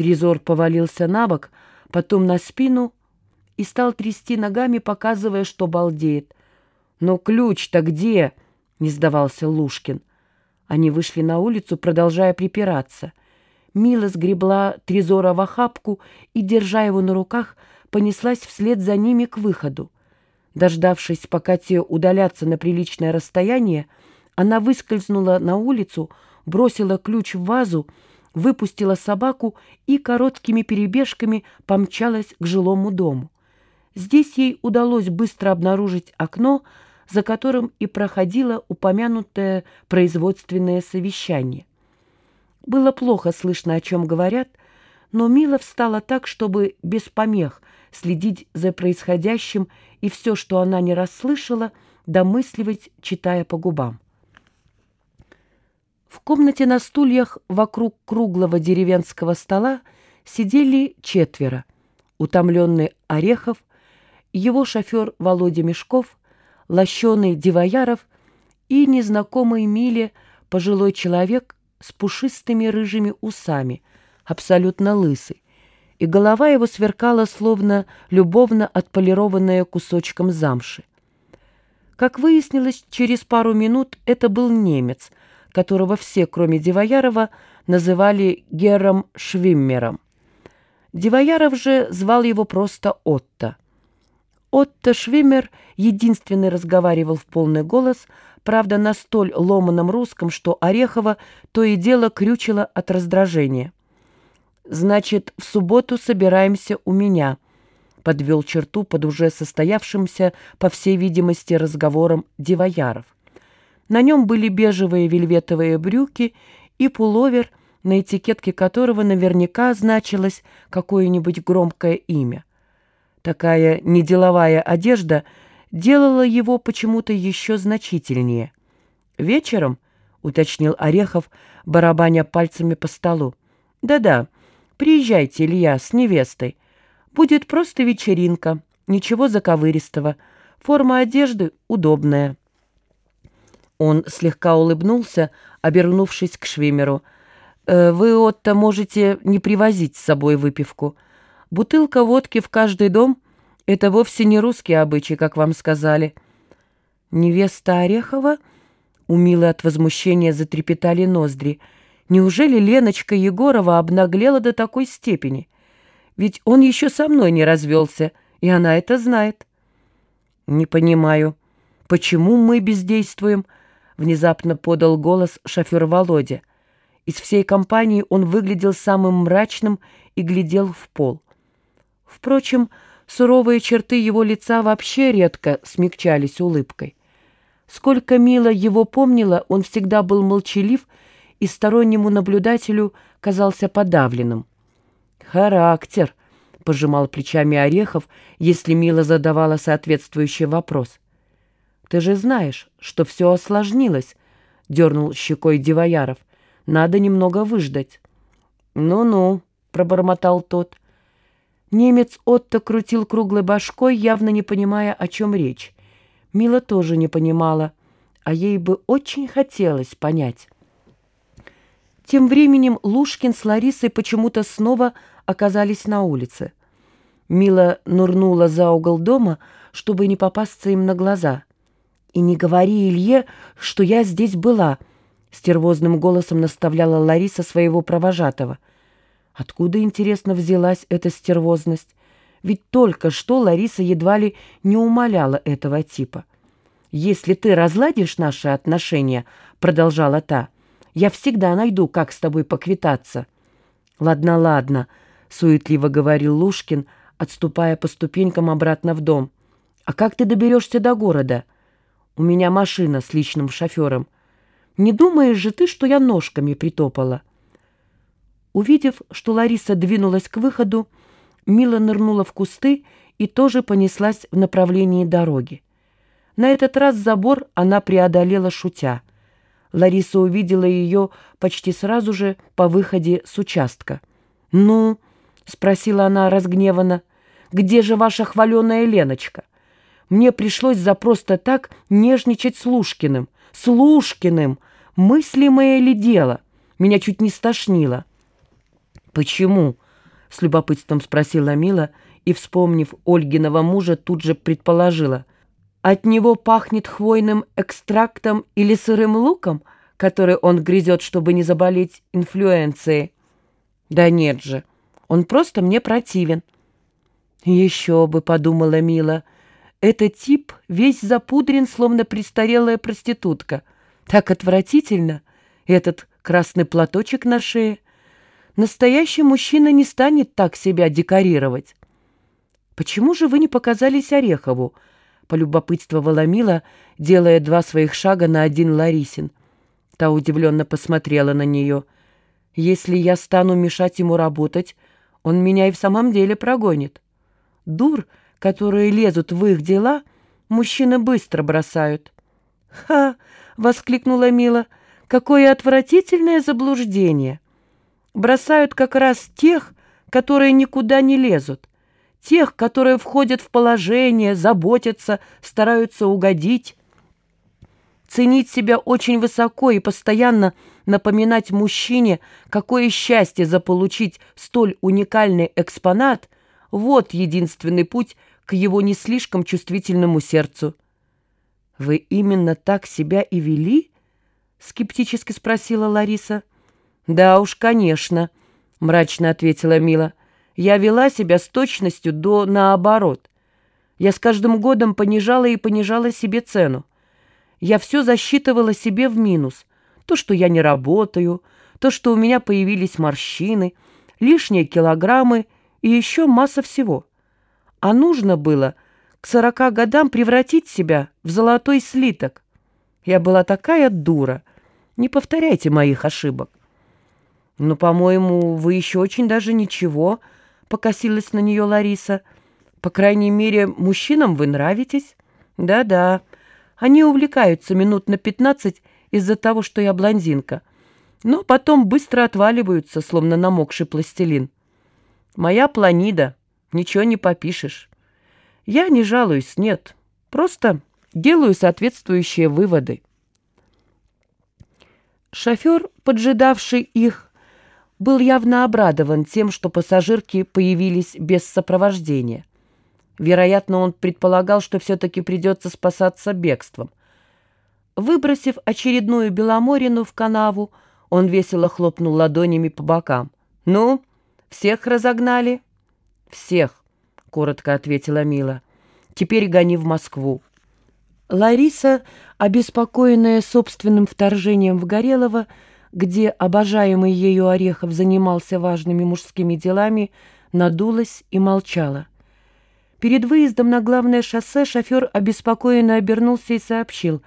Трезор повалился на бок, потом на спину и стал трясти ногами, показывая, что балдеет. «Но ключ-то где?» — не сдавался Лушкин. Они вышли на улицу, продолжая припираться. Мила сгребла Трезора в охапку и, держа его на руках, понеслась вслед за ними к выходу. Дождавшись, пока те удалятся на приличное расстояние, она выскользнула на улицу, бросила ключ в вазу, выпустила собаку и короткими перебежками помчалась к жилому дому. Здесь ей удалось быстро обнаружить окно, за которым и проходило упомянутое производственное совещание. Было плохо слышно, о чем говорят, но Мила встала так, чтобы без помех следить за происходящим и все, что она не расслышала, домысливать, читая по губам. В комнате на стульях вокруг круглого деревенского стола сидели четверо. Утомленный Орехов, его шофер Володя Мешков, лощеный Дивояров и незнакомый Миле пожилой человек с пушистыми рыжими усами, абсолютно лысый, и голова его сверкала, словно любовно отполированная кусочком замши. Как выяснилось, через пару минут это был немец, которого все, кроме Дивоярова, называли Гером Швиммером. Дивояров же звал его просто Отто. Отто Швиммер единственный разговаривал в полный голос, правда, на столь ломаном русском, что Орехова то и дело крючило от раздражения. «Значит, в субботу собираемся у меня», — подвел черту под уже состоявшимся, по всей видимости, разговором Дивояров. На нем были бежевые вельветовые брюки и пуловер, на этикетке которого наверняка значилось какое-нибудь громкое имя. Такая неделовая одежда делала его почему-то еще значительнее. «Вечером?» — уточнил Орехов, барабаня пальцами по столу. «Да-да, приезжайте, Илья, с невестой. Будет просто вечеринка, ничего заковыристого. Форма одежды удобная». Он слегка улыбнулся, обернувшись к Швимеру. «Э, «Вы, Отто, можете не привозить с собой выпивку». Бутылка водки в каждый дом — это вовсе не русский обычай, как вам сказали. Невеста Орехова? У от возмущения затрепетали ноздри. Неужели Леночка Егорова обнаглела до такой степени? Ведь он еще со мной не развелся, и она это знает. Не понимаю, почему мы бездействуем? Внезапно подал голос шофер Володя. Из всей компании он выглядел самым мрачным и глядел в пол. Впрочем, суровые черты его лица вообще редко смягчались улыбкой. Сколько мило его помнила, он всегда был молчалив и стороннему наблюдателю казался подавленным. «Характер», — пожимал плечами Орехов, если Мила задавала соответствующий вопрос. «Ты же знаешь, что все осложнилось», — дернул щекой Дивояров. «Надо немного выждать». «Ну-ну», — пробормотал тот, — Немец Отто крутил круглой башкой, явно не понимая, о чем речь. Мила тоже не понимала, а ей бы очень хотелось понять. Тем временем Лушкин с Ларисой почему-то снова оказались на улице. Мила нырнула за угол дома, чтобы не попасться им на глаза. «И не говори Илье, что я здесь была», — стервозным голосом наставляла Лариса своего провожатого — Откуда, интересно, взялась эта стервозность? Ведь только что Лариса едва ли не умоляла этого типа. «Если ты разладишь наши отношения», — продолжала та, — «я всегда найду, как с тобой поквитаться». «Ладно, ладно», — суетливо говорил Лушкин, отступая по ступенькам обратно в дом. «А как ты доберешься до города?» «У меня машина с личным шофером. Не думаешь же ты, что я ножками притопала?» Увидев, что Лариса двинулась к выходу, Мила нырнула в кусты и тоже понеслась в направлении дороги. На этот раз забор она преодолела шутя. Лариса увидела ее почти сразу же по выходе с участка. «Ну?» — спросила она разгневанно. «Где же ваша хваленая Леночка? Мне пришлось за просто так нежничать с Лушкиным. С Лушкиным! Мыслимое ли дело? Меня чуть не стошнило». «Почему?» — с любопытством спросила Мила и, вспомнив Ольгиного мужа, тут же предположила. «От него пахнет хвойным экстрактом или сырым луком, который он грызет, чтобы не заболеть инфлюенцией?» «Да нет же, он просто мне противен». «Еще бы», — подумала Мила, — «этот тип весь запудрен, словно престарелая проститутка. Так отвратительно. Этот красный платочек на шее. Настоящий мужчина не станет так себя декорировать». «Почему же вы не показались Орехову?» — полюбопытствовала Мила, делая два своих шага на один Ларисин. Та удивленно посмотрела на нее. «Если я стану мешать ему работать, он меня и в самом деле прогонит». Дур, которые лезут в их дела, мужчины быстро бросают. «Ха!» — воскликнула Мила. «Какое отвратительное заблуждение! Бросают как раз тех, которые никуда не лезут, тех, которые входят в положение, заботятся, стараются угодить. Ценить себя очень высоко и постоянно напоминать мужчине, какое счастье заполучить столь уникальный экспонат — вот единственный путь к его не слишком чувствительному сердцу. «Вы именно так себя и вели?» — скептически спросила Лариса. «Да уж, конечно», — мрачно ответила Мила. «Я вела себя с точностью до наоборот. Я с каждым годом понижала и понижала себе цену. Я все засчитывала себе в минус. То, что я не работаю, то, что у меня появились морщины, лишние килограммы — и еще масса всего. А нужно было к сорока годам превратить себя в золотой слиток. Я была такая дура. Не повторяйте моих ошибок. «Ну, по-моему, вы еще очень даже ничего», — покосилась на нее Лариса. «По крайней мере, мужчинам вы нравитесь». «Да-да, они увлекаются минут на пятнадцать из-за того, что я блондинка, но потом быстро отваливаются, словно намокший пластилин». Моя планида, ничего не попишешь. Я не жалуюсь, нет, просто делаю соответствующие выводы. Шофер, поджидавший их, был явно обрадован тем, что пассажирки появились без сопровождения. Вероятно, он предполагал, что все-таки придется спасаться бегством. Выбросив очередную Беломорину в канаву, он весело хлопнул ладонями по бокам. «Ну, всех разогнали?» «Всех», — коротко ответила Мила. «Теперь гони в Москву». Лариса, обеспокоенная собственным вторжением в Горелово, где обожаемый ею Орехов занимался важными мужскими делами, надулась и молчала. Перед выездом на главное шоссе шофер обеспокоенно обернулся и сообщил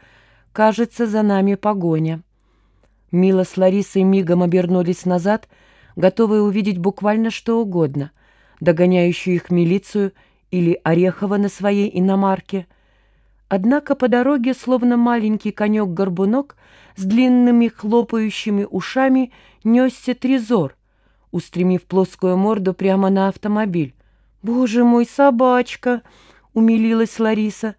«Кажется, за нами погоня». Мила с Ларисой мигом обернулись назад — готовые увидеть буквально что угодно, догоняющую их милицию или Орехова на своей иномарке. Однако по дороге, словно маленький конек-горбунок, с длинными хлопающими ушами несся трезор, устремив плоскую морду прямо на автомобиль. «Боже мой, собачка!» — умилилась Лариса.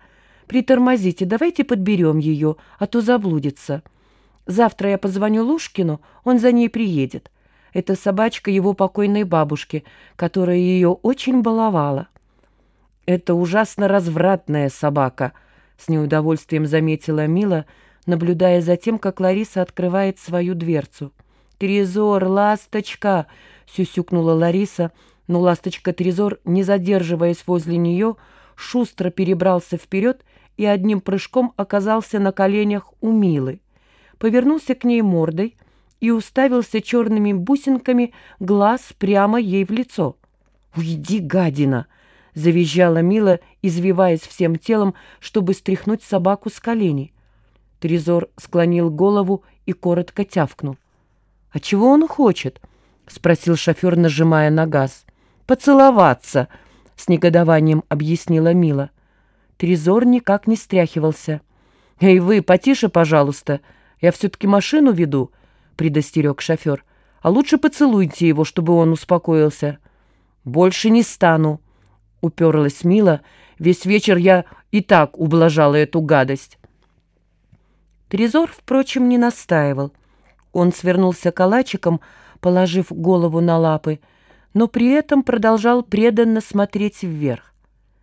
«Притормозите, давайте подберем ее, а то заблудится. Завтра я позвоню Лушкину, он за ней приедет. Это собачка его покойной бабушки, которая ее очень баловала. «Это ужасно развратная собака», — с неудовольствием заметила Мила, наблюдая за тем, как Лариса открывает свою дверцу. «Трезор, ласточка!» — сюсюкнула Лариса, но ласточка-трезор, не задерживаясь возле нее, шустро перебрался вперед и одним прыжком оказался на коленях у Милы. Повернулся к ней мордой, и уставился черными бусинками глаз прямо ей в лицо. «Уйди, гадина!» — завизжала Мила, извиваясь всем телом, чтобы стряхнуть собаку с коленей. Трезор склонил голову и коротко тявкнул. «А чего он хочет?» — спросил шофер, нажимая на газ. «Поцеловаться!» — с негодованием объяснила Мила. Трезор никак не стряхивался. «Эй, вы, потише, пожалуйста, я все-таки машину веду», — предостерег шофер. «А лучше поцелуйте его, чтобы он успокоился». «Больше не стану», — уперлась Мила. «Весь вечер я и так ублажала эту гадость». Трезор, впрочем, не настаивал. Он свернулся калачиком, положив голову на лапы, но при этом продолжал преданно смотреть вверх.